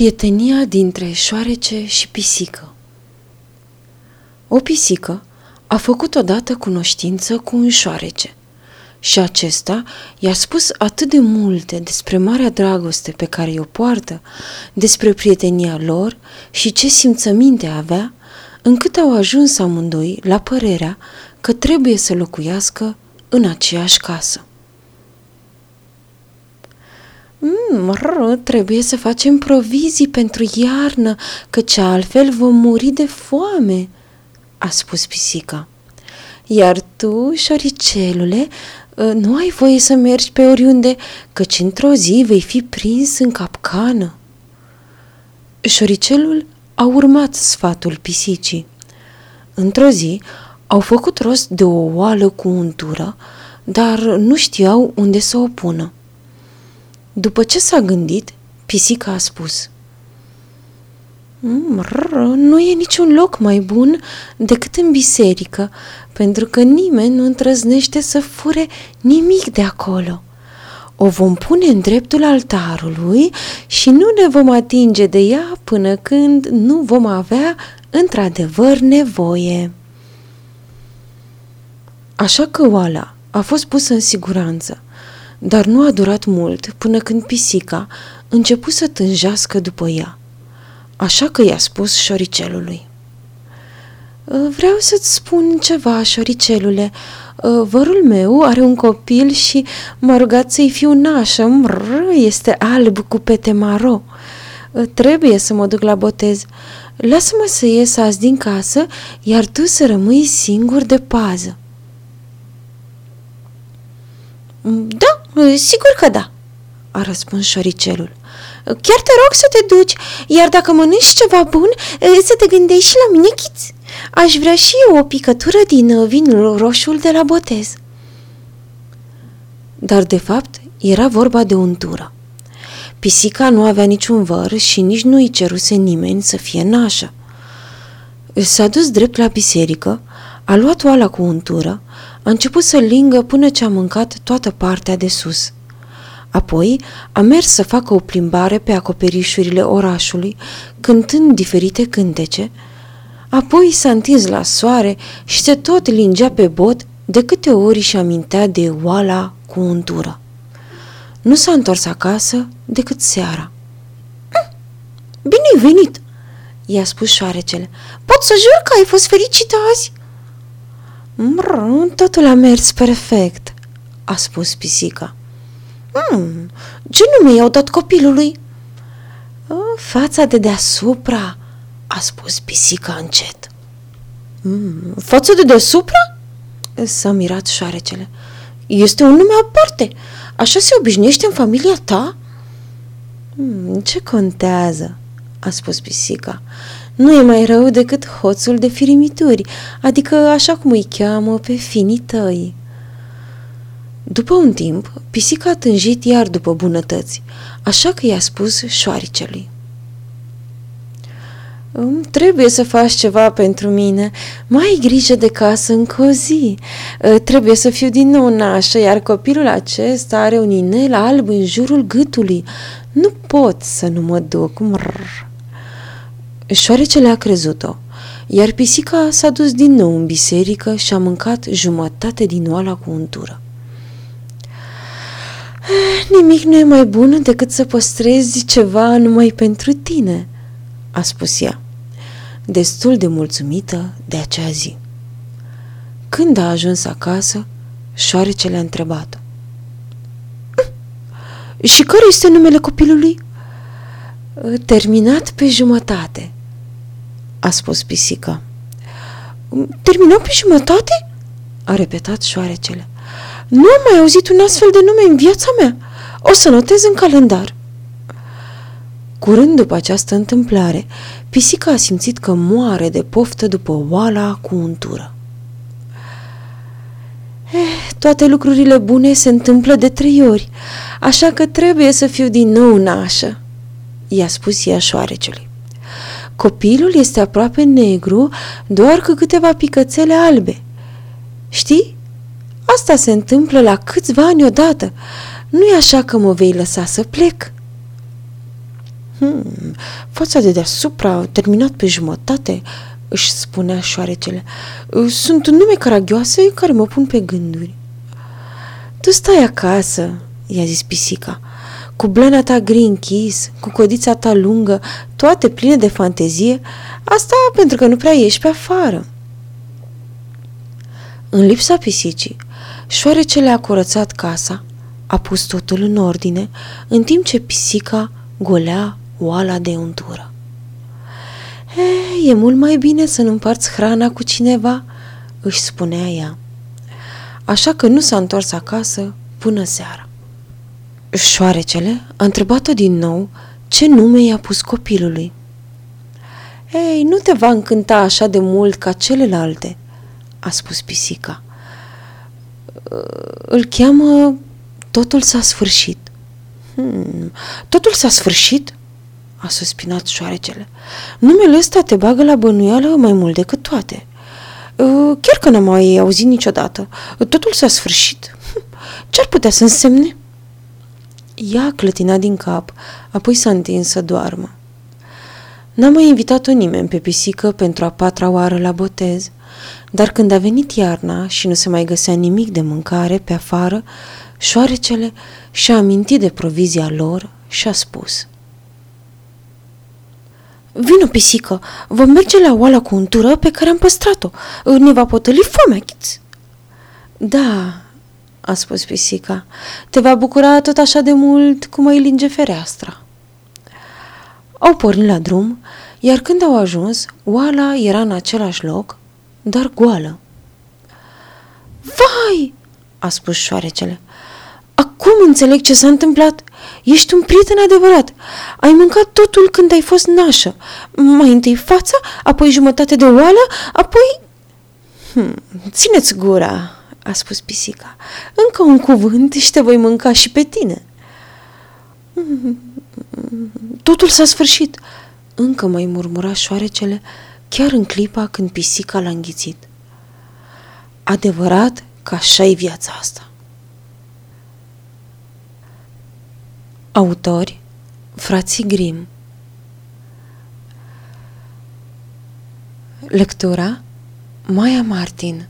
Prietenia dintre șoarece și pisică O pisică a făcut odată cunoștință cu un șoarece și acesta i-a spus atât de multe despre marea dragoste pe care o poartă, despre prietenia lor și ce simțăminte avea, încât au ajuns amândoi la părerea că trebuie să locuiască în aceeași casă. Mm, ră, trebuie să facem provizii pentru iarnă, căci altfel vom muri de foame, a spus pisica. Iar tu, șoricelule, ă, nu ai voie să mergi pe oriunde, căci într-o zi vei fi prins în capcană. Șoricelul a urmat sfatul pisicii. Într-o zi au făcut rost de o oală cu untură, dar nu știau unde să o pună. După ce s-a gândit, pisica a spus mm, Nu e niciun loc mai bun decât în biserică, pentru că nimeni nu întrăznește să fure nimic de acolo. O vom pune în dreptul altarului și nu ne vom atinge de ea până când nu vom avea într-adevăr nevoie. Așa că oala a fost pusă în siguranță dar nu a durat mult până când pisica începu să tânjească după ea. Așa că i-a spus șoricelului. Vreau să-ți spun ceva, șoricelule. Vărul meu are un copil și m-a rugat să-i fiu nașă. Mrr, este alb cu pete maro. Trebuie să mă duc la botez. Lasă-mă să ies azi din casă, iar tu să rămâi singur de pază. Da, Sigur că da, a răspuns șoricelul. Chiar te rog să te duci, iar dacă mănânci ceva bun, să te gândești și la mine, chiț. Aș vrea și eu o picătură din vinul roșul de la botez. Dar, de fapt, era vorba de untură. Pisica nu avea niciun văr și nici nu îi ceruse nimeni să fie nașă. S-a dus drept la biserică, a luat oala cu untură, a început să lingă până ce a mâncat toată partea de sus. Apoi a mers să facă o plimbare pe acoperișurile orașului, cântând diferite cântece, apoi s-a întins la soare și se tot lingea pe bot de câte ori și amintea de oala cu untură. Nu s-a întors acasă decât seara. Hm, bine venit!" i-a spus șoarecele. Pot să jur că ai fost fericită azi?" Mr, totul a mers perfect, a spus pisica. Mm, ce nume i-au dat copilului? Fața de deasupra, a spus pisica încet. Mm, fața de deasupra? S-a mirat șoarecele. Este un nume aparte. Așa se obișnuiește în familia ta? Mm, ce contează? a spus pisica nu e mai rău decât hoțul de firimituri, adică așa cum îi cheamă pe finii tăi. După un timp, pisica a tânjit iar după bunătăți, așa că i-a spus șoaricelui. Trebuie să faci ceva pentru mine. Mai ai grijă de casă încă o zi. Ă, trebuie să fiu din nou nașă, iar copilul acesta are un inel alb în jurul gâtului. Nu pot să nu mă duc. Mrr. Șoarecele a crezut-o, iar pisica s-a dus din nou în biserică și a mâncat jumătate din oala cu untură. Eh, nimic nu e mai bun decât să păstrezi ceva numai pentru tine, a spus ea, destul de mulțumită de acea zi. Când a ajuns acasă, șoarecele a întrebat-o. Hm, și care este numele copilului? Terminat pe jumătate, a spus pisica. Terminăm pe jumătate? a repetat șoarecele. Nu am mai auzit un astfel de nume în viața mea. O să notez în calendar. Curând după această întâmplare, pisica a simțit că moare de poftă după oala cu untură. Eh, toate lucrurile bune se întâmplă de trei ori, așa că trebuie să fiu din nou nașă, i-a spus ea șoarecelui. Copilul este aproape negru, doar cu câteva picățele albe. Știi? Asta se întâmplă la câțiva ani odată. Nu e așa că mă vei lăsa să plec. Hmm, fața de deasupra, terminat pe jumătate, își spunea șoarecele. Sunt nume caragioase care mă pun pe gânduri. Tu stai acasă, i-a zis pisica, cu blana ta gri închis, cu codița ta lungă, toate pline de fantezie, asta pentru că nu prea ieși pe afară. În lipsa pisicii, șoarecele a curățat casa, a pus totul în ordine, în timp ce pisica golea oala de untură. E, e mult mai bine să nu împarți hrana cu cineva, își spunea ea. Așa că nu s-a întors acasă până seara. Șoarecele a întrebat-o din nou ce nume i-a pus copilului. Ei, nu te va încânta așa de mult ca celelalte, a spus pisica. Îl cheamă Totul s-a sfârșit. Hmm, totul s-a sfârșit? a suspinat șoarecele. Numele ăsta te bagă la bănuială mai mult decât toate. Uh, chiar că n-am mai auzit niciodată. Totul s-a sfârșit. Ce-ar putea să însemne? Ea clătina din cap, apoi s-a întins să doarmă. N-a mai invitat-o nimeni pe pisică pentru a patra oară la botez, dar când a venit iarna și nu se mai găsea nimic de mâncare pe afară, șoarecele și-a amintit de provizia lor și a spus – Vino, pisică, vom merge la oala cu untură pe care am păstrat-o. Ne va potoli foamea, chiț. Da, a spus pisica, te va bucura tot așa de mult cum îi linge fereastra. Au pornit la drum, iar când au ajuns, oala era în același loc, dar goală. Vai, a spus șoarecele, acum înțeleg ce s-a întâmplat. Ești un prieten adevărat. Ai mâncat totul când ai fost nașă. Mai întâi fața, apoi jumătate de oală, apoi... Hm, țineți gura, a spus pisica. Încă un cuvânt și te voi mânca și pe tine. Totul s-a sfârșit. Încă mai murmura șoarecele, chiar în clipa când pisica l-a înghițit. Adevărat că așa e viața asta. Autori Frații Grim Lectura Maia Martin